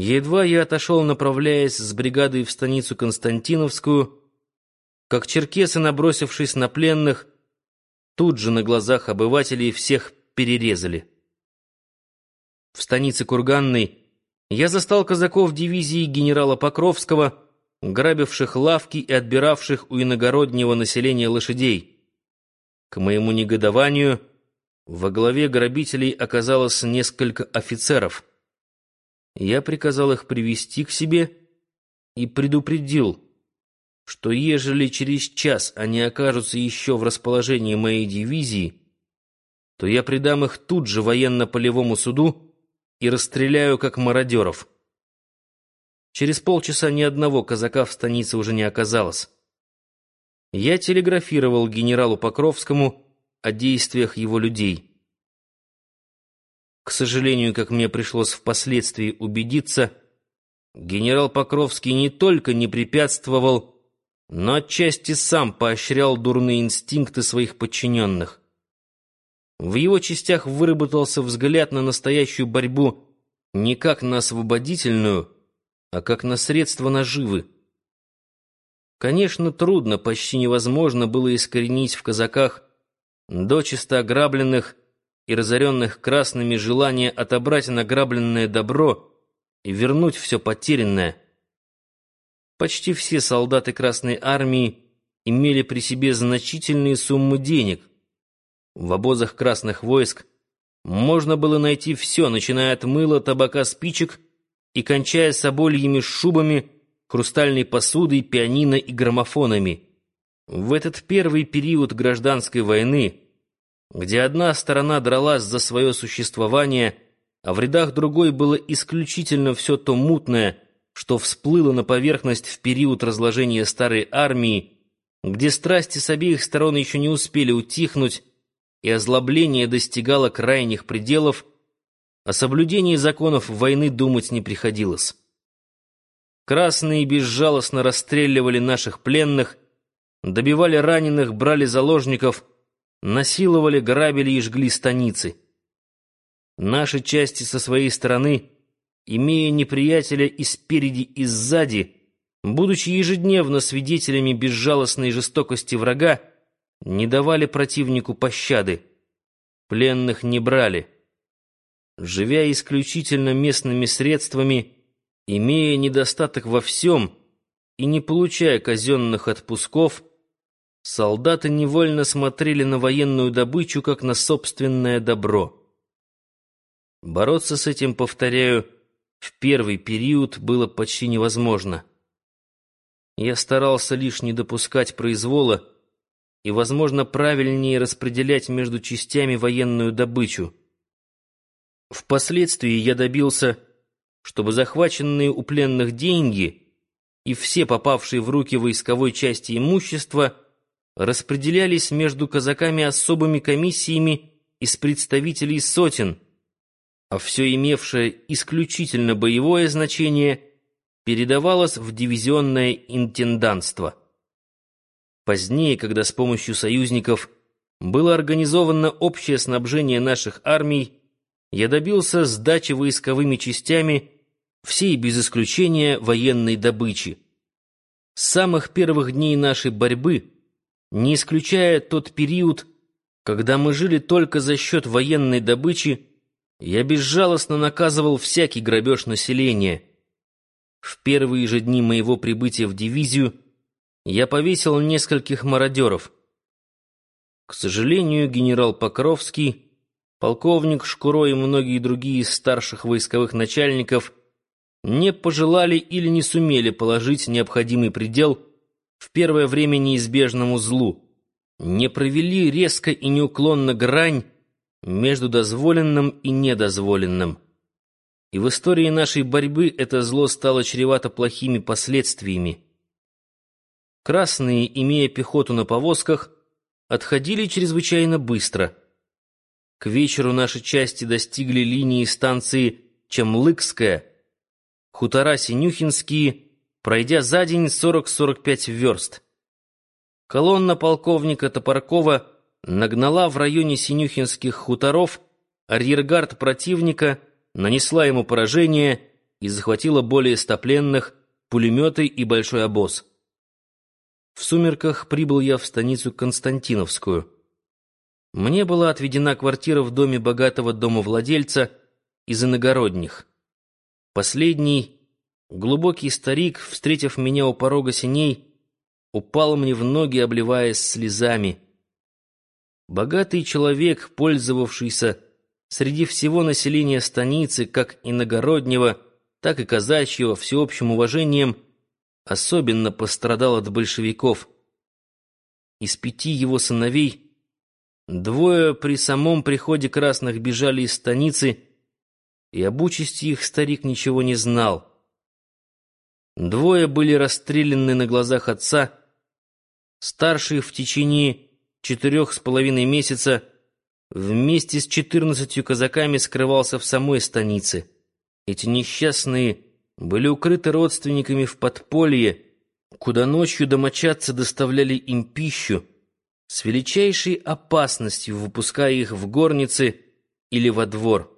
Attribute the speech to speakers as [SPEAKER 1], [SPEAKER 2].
[SPEAKER 1] Едва я отошел, направляясь с бригадой в станицу Константиновскую, как черкесы, набросившись на пленных, тут же на глазах обывателей всех перерезали. В станице Курганной я застал казаков дивизии генерала Покровского, грабивших лавки и отбиравших у иногороднего населения лошадей. К моему негодованию, во главе грабителей оказалось несколько офицеров. Я приказал их привести к себе и предупредил, что ежели через час они окажутся еще в расположении моей дивизии, то я предам их тут же военно-полевому суду и расстреляю как мародеров. Через полчаса ни одного казака в станице уже не оказалось. Я телеграфировал генералу Покровскому о действиях его людей. К сожалению, как мне пришлось впоследствии убедиться, генерал Покровский не только не препятствовал, но отчасти сам поощрял дурные инстинкты своих подчиненных. В его частях выработался взгляд на настоящую борьбу не как на освободительную, а как на средство наживы. Конечно, трудно, почти невозможно было искоренить в казаках дочисто ограбленных и разоренных красными желание отобрать награбленное добро и вернуть все потерянное. Почти все солдаты Красной Армии имели при себе значительные суммы денег. В обозах красных войск можно было найти все, начиная от мыла, табака, спичек и кончая собольями шубами, хрустальной посудой, пианино и граммофонами. В этот первый период гражданской войны, где одна сторона дралась за свое существование, а в рядах другой было исключительно все то мутное, что всплыло на поверхность в период разложения старой армии, где страсти с обеих сторон еще не успели утихнуть, и озлобление достигало крайних пределов, о соблюдении законов войны думать не приходилось. Красные безжалостно расстреливали наших пленных, добивали раненых, брали заложников, насиловали, грабили и жгли станицы. Наши части со своей стороны — имея неприятеля и спереди, и сзади, будучи ежедневно свидетелями безжалостной жестокости врага, не давали противнику пощады, пленных не брали. Живя исключительно местными средствами, имея недостаток во всем и не получая казенных отпусков, солдаты невольно смотрели на военную добычу как на собственное добро. Бороться с этим, повторяю, в первый период было почти невозможно. Я старался лишь не допускать произвола и, возможно, правильнее распределять между частями военную добычу. Впоследствии я добился, чтобы захваченные у пленных деньги и все попавшие в руки войсковой части имущества распределялись между казаками особыми комиссиями из представителей сотен — а все имевшее исключительно боевое значение передавалось в дивизионное интендантство. Позднее, когда с помощью союзников было организовано общее снабжение наших армий, я добился сдачи войсковыми частями всей без исключения военной добычи. С самых первых дней нашей борьбы, не исключая тот период, когда мы жили только за счет военной добычи, я безжалостно наказывал всякий грабеж населения. В первые же дни моего прибытия в дивизию я повесил нескольких мародеров. К сожалению, генерал Покровский, полковник Шкуро и многие другие из старших войсковых начальников не пожелали или не сумели положить необходимый предел в первое время неизбежному злу, не провели резко и неуклонно грань, между дозволенным и недозволенным. И в истории нашей борьбы это зло стало чревато плохими последствиями. Красные, имея пехоту на повозках, отходили чрезвычайно быстро. К вечеру наши части достигли линии станции Чемлыкская, хутора Синюхинские, пройдя за день 40-45 верст. Колонна полковника Топоркова — нагнала в районе Синюхинских хуторов, арьергард противника нанесла ему поражение и захватила более ста пленных, пулеметы и большой обоз. В сумерках прибыл я в станицу Константиновскую. Мне была отведена квартира в доме богатого домовладельца из иногородних. Последний, глубокий старик, встретив меня у порога синей, упал мне в ноги, обливаясь слезами. Богатый человек, пользовавшийся среди всего населения станицы, как иногороднего, так и казачьего, всеобщим уважением, особенно пострадал от большевиков. Из пяти его сыновей двое при самом приходе красных бежали из станицы, и об участи их старик ничего не знал. Двое были расстреляны на глазах отца, старший в течение четырех с половиной месяца вместе с четырнадцатью казаками скрывался в самой станице. Эти несчастные были укрыты родственниками в подполье, куда ночью домочадцы доставляли им пищу, с величайшей опасностью выпуская их в горницы или во двор.